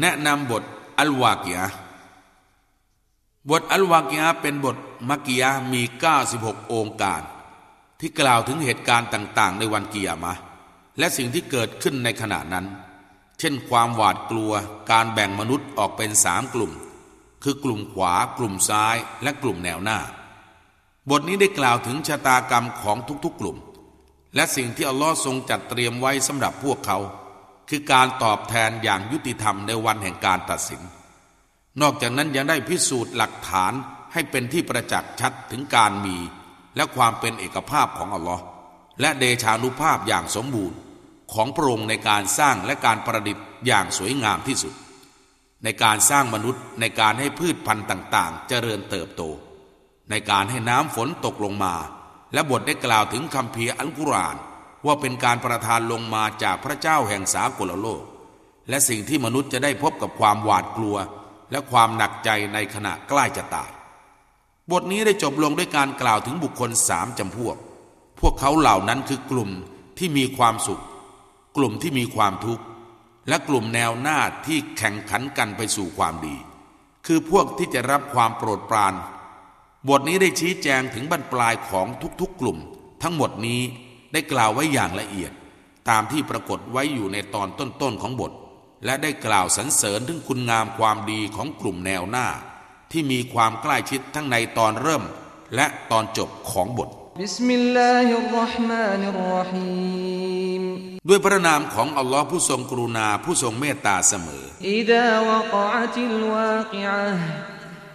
แนะนำบทอัลวากียบทอัลวากียเป็นบทมักกียมี 96 องค์การ ที่กล่าวถึงเหตุการณ์ต่าง ๆ ในวันกิยามะ และสิ่งที่เกิดขึ้นในขณะนั้น เช่นความหวาดกลัวการแบ่งมนุษย์ออกเป็นสามกลุ่ม คือกลุ่มขวา กลุ่มซ้าย และกลุ่มแนวหน้า บทนี้ได้กล่าวถึงชะตากรรมของทุกๆกลุ่ม และสิ่งที่อัลลอฮ์ทรงจัดเตรียมไว้สำหรับพวกเขา คือการตอบแทนอย่างยุติธรรมในวันแห่งการตัดสิน นอกจากนั้นยังได้พิสูจน์หลักฐานให้เป็นที่ประจักษ์ชัดถึงการมี และความเป็นเอกภาพของอัลลอฮ์และเดชานุภาพอย่างสมบูรณ์ ของพระองค์ในการสร้างและการประดิษฐ์อย่างสวยงามที่สุด ในการสร้างมนุษย์ในการให้พืชพันธุ์ต่าง ๆ เจริญเติบโต ในการให้น้ำฝนตกลงมา และบทได้กล่าวถึงคำเพียอัลกุรอาน ว่าเป็นการประทานลงมาจากพระเจ้าแห่งสากลโลก และสิ่งที่มนุษย์จะได้พบกับความหวาดกลัว และความหนักใจในขณะใกล้จะตาย บทนี้ได้จบลงด้วยการกล่าวถึงบุคคลสามจำพวก พวกเขาเหล่านั้นคือกลุ่มที่มีความสุข กลุ่มที่มีความทุกข์ และกลุ่มแนวหน้าที่แข่งขันกันไปสู่ความดี คือพวกที่จะรับความโปรดปราน บทนี้ได้ชี้แจงถึงบรรปลายของทุกๆกลุ่ม ทั้งหมดนี้ ได้กล่าวไว้อย่างละเอียด ตามที่ปรากฏไว้อยู่ในตอนต้นๆของบท และได้กล่าวสรรเสริญถึงคุณงามความดีของกลุ่มแนวหน้า ที่มีความใกล้ชิดทั้งในตอนเริ่ม และตอนจบของบทด้วยพระนามของอัลลอฮ์ผู้ทรงกรุณาผู้ทรงเมตตาเสมอ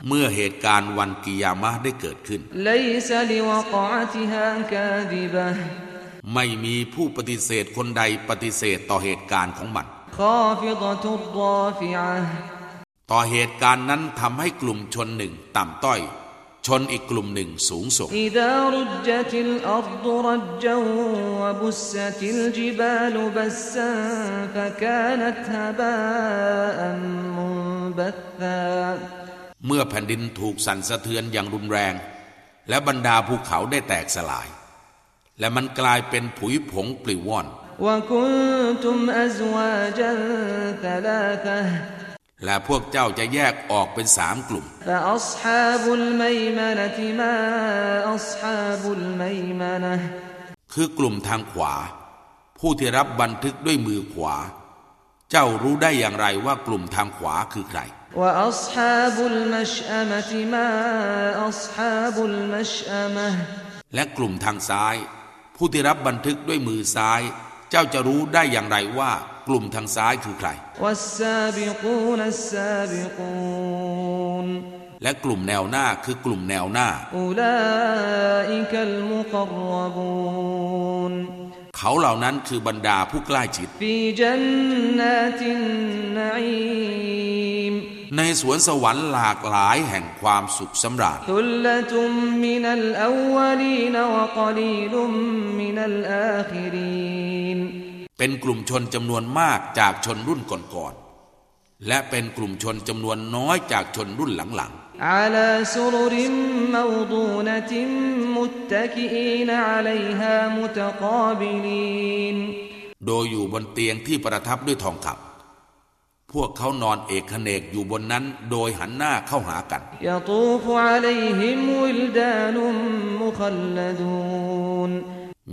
เมื่อเหตุการณ์วันกิยามะได้เกิดขึ้น ไม่มีผู้ปฏิเสธคนใดปฏิเสธต่อเหตุการณ์ของมันต่อเหตุการณ์นั้นทำให้กลุ่มชนหนึ่งต่ำต้อย ชนอีกกลุ่มหนึ่งสูงส่งเมื่อแผ่นดินถูกสั่นสะเทือนอย่างรุนแรง และบรรดาภูเขาได้แตกสลาย และมันกลายเป็นผุยผงปลิวว่อนและพวกเจ้าจะแยกออกเป็นสามกลุ่ม คือกลุ่มทางขวา ผู้ที่รับบันทึกด้วยมือขวา เจ้ารู้ได้อย่างไรว่ากลุ่มทางขวาคือใครและกลุ่มทางซ้าย ผู้ที่รับบันทึกด้วยมือซ้าย เจ้าจะรู้ได้อย่างไรว่ากลุ่มทางซ้ายคือใคร และกลุ่มแนวหน้าคือกลุ่มแนวหน้า เขาเหล่านั้นคือบรรดาผู้ใกล้ชิด ในสวนสวรรค์หลากหลายแห่งความสุขสำราญเป็นกลุ่มชนจำนวนมากจากชนรุ่นก่อนๆ และเป็นกลุ่มชนจำนวนน้อยจากชนรุ่นหลังๆโดยอยู่บนเตียงที่ประทับด้วยทองคำ พวกเขานอนเอกเนกอยู่บนนั้นโดยหันหน้าเข้าหากัน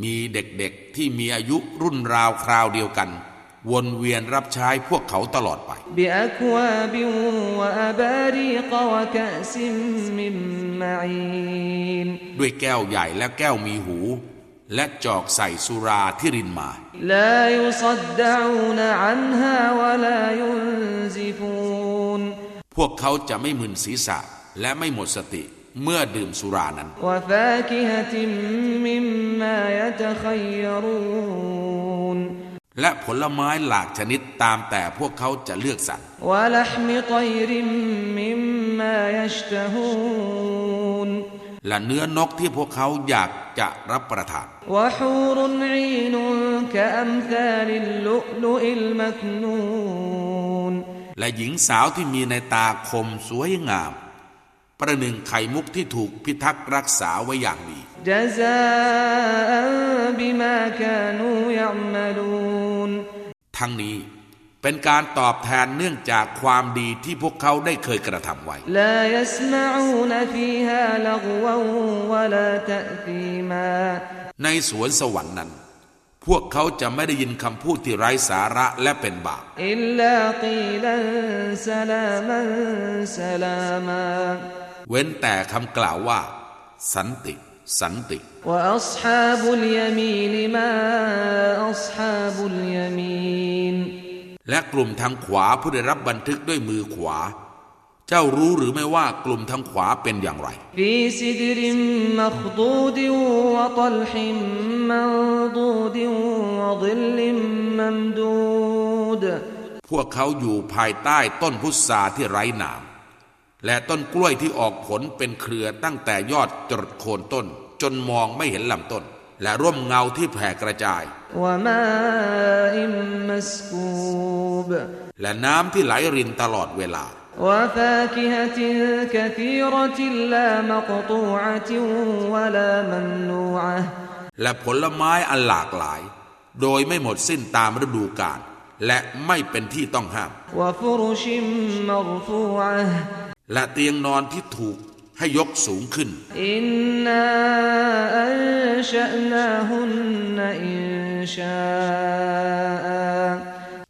มีเด็กๆที่มีอายุรุ่นราวคราวเดียวกัน วนเวียนรับใช้พวกเขาตลอดไป ด้วยแก้วใหญ่และแก้วมีหู และจอกใส่สุราที่รินมา พวกเขาจะไม่มึนศีรษะและไม่หมดสติเมื่อดื่มสุรานั้น และผลไม้หลากชนิดตามแต่พวกเขาจะเลือกสรร และเนื้อนกที่พวกเขาอยากจะรับประทานและหญิงสาวที่มีในตาคมสวยงาม ประหนึ่งไข่มุกที่ถูกพิทักษ์รักษาไว้อย่างดีทั้งนี้ เป็นการตอบแทนเนื่องจากความดีที่พวกเขาได้เคยกระทำไว้ ในสวนสวรรค์นั้น พวกเขาจะไม่ได้ยินคำพูดที่ไร้สาระและเป็นบาปเว้นแต่คำกล่าวว่า สันติ สันติและ และกลุ่มทางขวาผู้ได้รับบันทึกด้วยมือขวา เจ้ารู้หรือไม่ว่ากลุ่มทางขวาเป็นอย่างไรพวกเขาอยู่ภายใต้ต้นพุทราที่ไร้หนามและต้นกล้วยที่ออกผลเป็นเครือตั้งแต่ยอดจรดโคนต้น จนมองไม่เห็นลำต้น และร่มเงาที่แผ่กระจาย และน้ำที่ไหลรินตลอดเวลา และผลไม้อันหลากหลาย โดยไม่หมดสิ้นตามฤดูกาลและไม่เป็นที่ต้องห้าม และเตียงนอนที่ถูก ให้ยกสูงขึ้น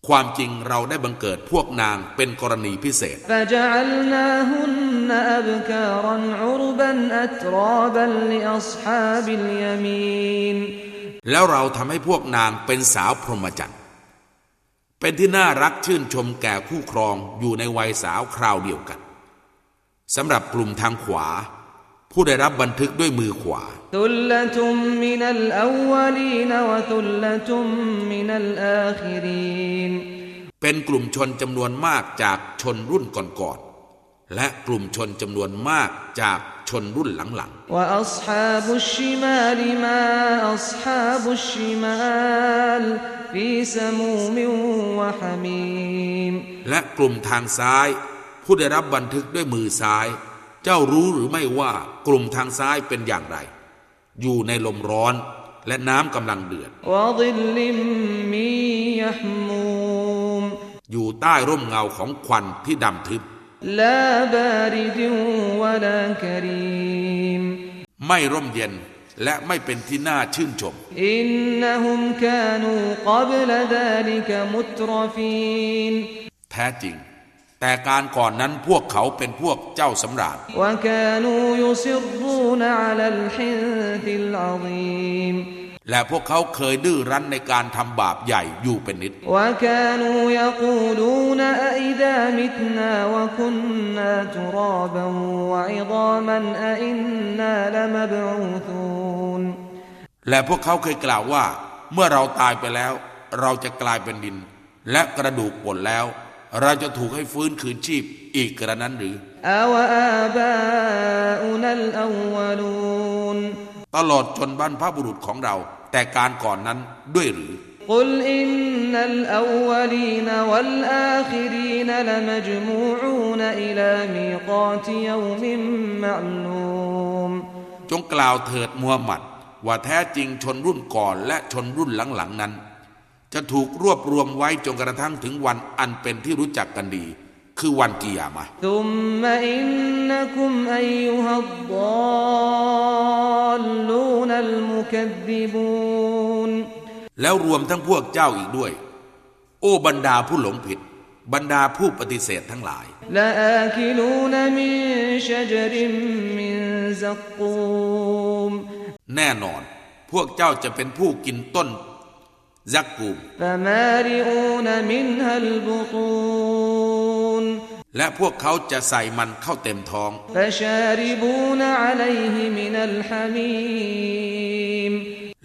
ความจริงเราได้บังเกิดพวกนางเป็นกรณีพิเศษ แล้วเราทำให้พวกนางเป็นสาวพรหมจรรย์ เป็นที่น่ารักชื่นชมแก่คู่ครองอยู่ในวัยสาวคราวเดียวกัน สำหรับกลุ่มทางขวา ผู้ได้รับบันทึกด้วยมือขวาเป็นกลุ่มชนจำนวนมากจากชนรุ่นก่อนๆและกลุ่มชนจำนวนมากจากชนรุ่นหลังๆและกลุ่มทางซ้าย ผู้ได้รับบันทึกด้วยมือซ้าย เจ้ารู้หรือไม่ว่ากลุ่มทางซ้ายเป็นอย่างไร อยู่ในลมร้อนและน้ำกำลังเดือด อยู่ใต้ร่มเงาของควันที่ดำทึบไม่ร่มเย็นและไม่เป็นที่น่าชื่นชมแท้จริง แต่การก่อนนั้นพวกเขาเป็นพวกเจ้าสำราญและพวกเขาเคยดื้อรั้นในการทำบาปใหญ่อยู่เป็นนิด และพวกเขาเคยกล่าวว่า เมื่อเราตายไปแล้ว เราจะกลายเป็นดิน และกระดูกป่นแล้ว เราจะถูกให้ฟื้นคืนชีพอีกกระนั้นหรือ أوآباؤنا الأولون ตลอดจนบรรพบุรุษของเรา แต่การก่อนนั้นด้วยหรือ قل إن الأولين والآخرين لمجموعون إلى ميقات يوم معلوم จงกล่าวเถิดมูฮัมหมัด ว่าแท้จริงชนรุ่นก่อนและชนรุ่นหลังๆนั้น จะถูกรวบรวมไว้จนกระทั่งถึงวันอันเป็นที่รู้จักกันดี คือวันกิยามะแล้วรวมทั้งพวกเจ้าอีกด้วย โอ้บรรดาผู้หลงผิด บรรดาผู้ปฏิเสธทั้งหลายแน่นอน พวกเจ้าจะเป็นผู้กินต้น ซักกูม فمالئون منها البطون และพวกเขาจะใส่มันเข้าเต็มท้อง فشاربون عليه من الحميم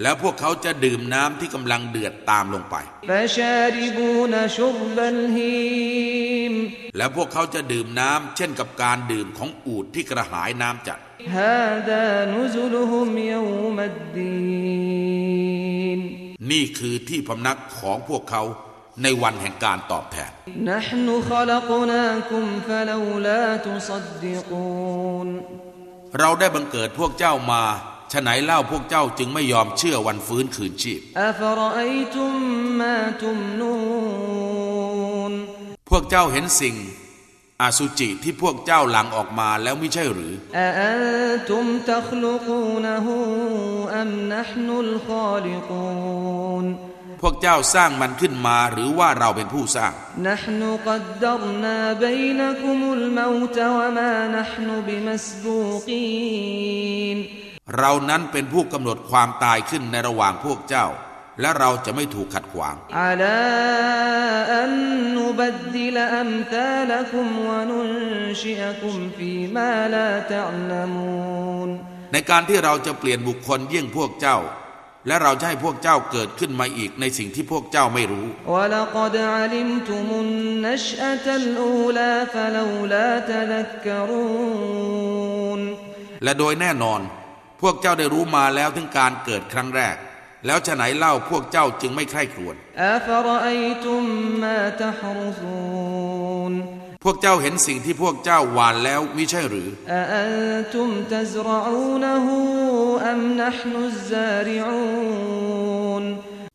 แล้วพวกเขาจะดื่มน้ำที่กำลังเดือดตามลงไป فشاربون شرب الهيم แล้วพวกเขาจะดื่มน้ำเช่นกับการดื่มของอูฐที่กระหายน้ำจัด هذا نزلهم يوم الدين นี่คือที่พำนักของพวกเขาในวันแห่งการตอบแทน เราได้บังเกิดพวกเจ้ามาฉะไหนเล่าพวกเจ้าจึงไม่ยอมเชื่อวันฟื้นคืนชีพ พวกเจ้าเห็นสิ่ง อสุจิที่พวกเจ้าหลังออกมาแล้วไม่ใช่หรือพวกเจ้าสร้างมันขึ้นมาหรือว่าเราเป็นผู้สร้างเรานั้นเป็นผู้กำหนดความตายขึ้นในระหว่างพวกเจ้า และเราจะไม่ถูกขัดขวาง نبدل أمثالكم وننشئكم فيما لا تعلمون ในการที่เราจะเปลี่ยนบุคคลเยี่ยงพวกเจ้า และเราจะให้พวกเจ้าเกิดขึ้นมาอีกในสิ่งที่พวกเจ้าไม่รู้ และโดยแน่นอน พวกเจ้าได้รู้มาแล้วถึงการเกิดครั้งแรก แล้วฉะไหนเล่าพวกเจ้าจึงไม่ใคร่ครวญพวกเจ้าเห็นสิ่งที่พวกเจ้าหวานแล้วมิใช่หรือ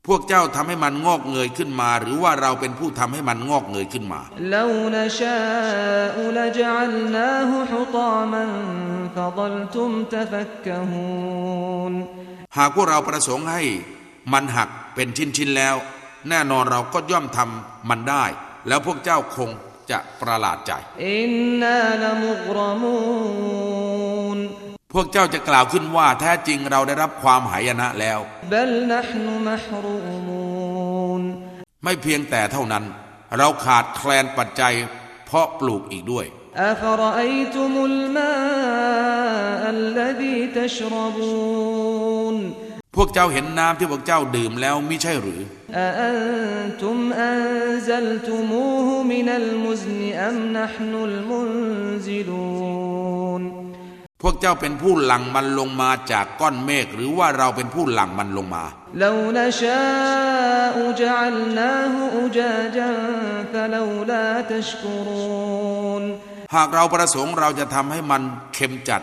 พวกเจ้าทำให้มันงอกเงยขึ้นมา หรือว่าเราเป็นผู้ทำให้มันงอกเงยขึ้นมาถ้ نشاء لجعلناه حطاما فظلتم تفكهون หากพวกเราประสงค์ให้มันหักเป็นชิ้นๆแล้ว แน่นอนเราก็ย่อมทำมันได้ แล้วพวกเจ้าคงจะประหลาดใจ إنا لمغرمون พวกเจ้าจะกล่าวขึ้นว่าแท้จริงเราได้รับความหายนะแล้ว بل نحن محرومون ไม่เพียงแต่เท่านั้น เราขาดแคลนปัจจัย เพาะปลูกอีกด้วย أفرأيتم الماء الذي تشربون พวกเจ้าเห็นน้ำที่พวกเจ้าดื่มแล้วมิใช่หรือพวกเจ้าเป็นผู้หลั่งมันลงมาจากก้อนเมฆหรือว่าเราเป็นผู้หลั่งมันลงมา หากเราประสงค์เราจะทำให้มันเค็มจัด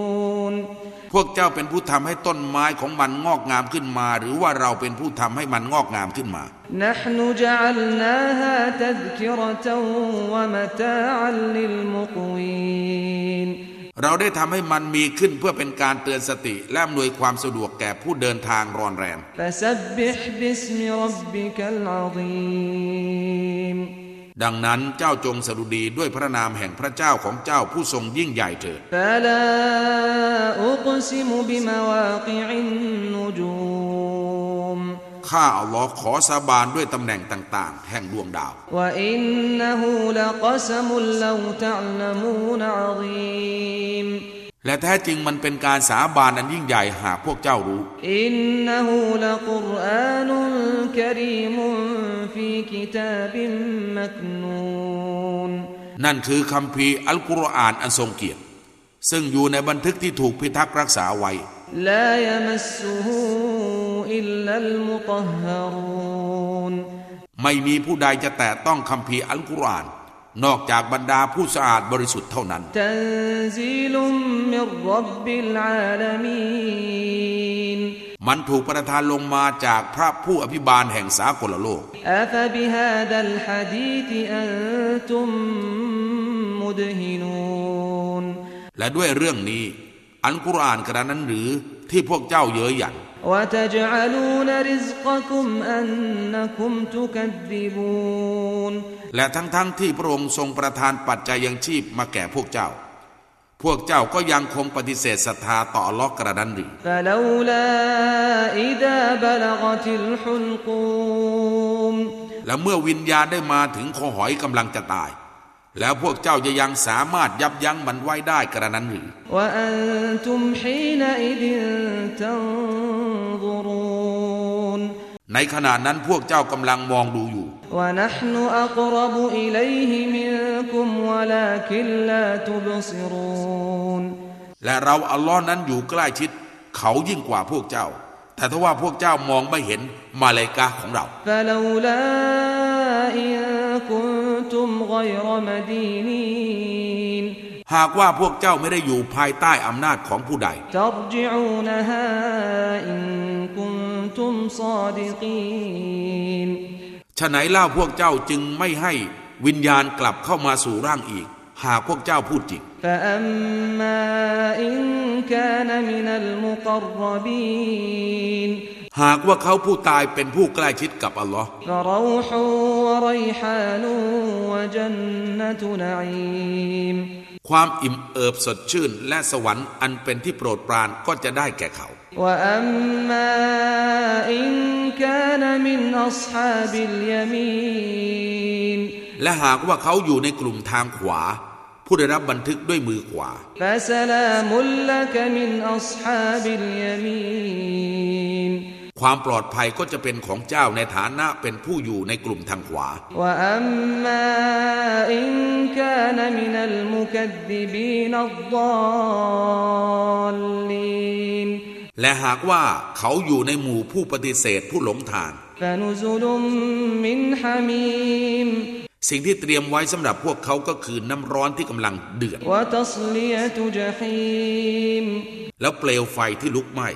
พวกเจ้าเป็นผู้ทำให้ต้นไม้ของมันงอกงามขึ้นมา หรือว่าเราเป็นผู้ทำให้มันงอกงามขึ้นมาเราได้ทำให้มันมีขึ้นเพื่อเป็นการเตือนสติ และอำนวยความสะดวกแก่ผู้เดินทางรอนแรม ดังนั้นเจ้าจงสดุดีด้วยพระนามแห่งพระเจ้าของเจ้าผู้ทรงยิ่งใหญ่เถิดข้าอัลลอฮ์ขอสาบานด้วยตำแหน่งต่างๆ แห่งดวงดาวและ และแท้จริงมันเป็นการสาบานอันยิ่งใหญ่หากพวกเจ้ารู้อินนหูละกุรอานุกรีมุฟีกิตาบิมมักนูนนั่นคือคำพีอัลกุรอานอันทรงเกียรติ ซึ่งอยู่ในบันทึกที่ถูกพิทักษ์รักษาไว้ลายมัสูอิลลัลมุตฮารูนไม่มีผู้ใดจะแตะต้องคำพีอัลกุรอาน นอกจากบรรดาผู้สะอาดบริสุทธิ์เท่านั้น มันถูกประทานลงมาจากพระผู้อภิบาลแห่งสากลโลก และด้วยเรื่องนี้ อันกุรอานกระนั้นหรือที่พวกเจ้าเย้ยหยันและทั้งๆทที่พระองค์ทรงประทานปัจจัยยังชีพมาแก่พวกเจ้า พวกเจ้าก็ยังคงปฏิเสธศรัทธาต่อลอกกระดันหรือและเมื่อวิญญาณได้มาถึงคอหอยกำลังจะตาย แล้วพวกเจ้าจะยังสามารถยับยั้งมันไว้ได้กระนั้นหรือในขณะนั้นพวกเจ้ากำลังมองดูอยู่ และเราอัลลอฮ์นั้นอยู่ใกล้ชิด เขายิ่งกว่าพวกเจ้า แต่ถ้าว่าพวกเจ้ามองไม่เห็นมาเลกาของเรา ตุมกอยรมดีนีนหากว่าพวกเจ้าไม่ได้อยู่ภายใต้อำนาจของผู้ใดฉะไหนเล่าพวกเจ้าจึงไม่ให้วิญญาณกลับเข้ามาสู่ร่างอีก หากพวกเจ้าพูดจริงหากว่าเขาผู้ตายเป็นผู้ใกล้ชิด กับอัลลอฮ์ความอิ่มเอิบสดชื่นและสวรรค์อันเป็นที่โปรดปรานก็จะได้แก่เขาและหากว่าเขาอยู่ในกลุ่มทางขวา ผู้ได้รับบันทึกด้วยมือขวา ฟาสลามุลลกมินอัศฮาบิลยามีน ความปลอดภัยก็จะเป็นของเจ้าในฐานะเป็นผู้อยู่ในกลุ่มทางขวา และหากว่าเขาอยู่ในหมู่ผู้ปฏิเสธผู้หลงทาง สิ่งที่เตรียมไว้สำหรับพวกเขาก็คือน้ำร้อนที่กำลังเดือดแล้วเปลวไฟที่ลุกไหม้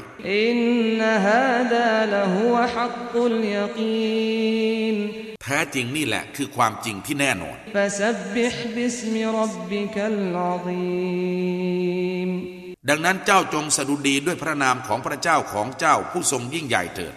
แท้จริงนี่แหละคือความจริงที่แน่นอนดังนั้นเจ้าจงสดุดีด้วยพระนามของพระเจ้าของเจ้าผู้ทรงยิ่งใหญ่เถิด